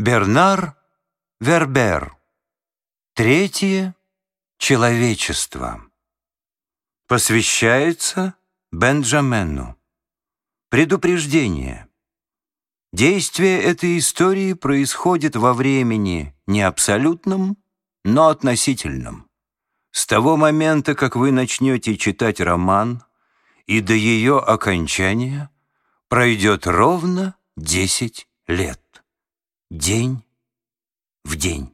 Бернар Вербер. Третье — человечество. Посвящается Бенджамену. Предупреждение. Действие этой истории происходит во времени не абсолютном, но относительном. С того момента, как вы начнете читать роман, и до ее окончания пройдет ровно 10 лет. День в день.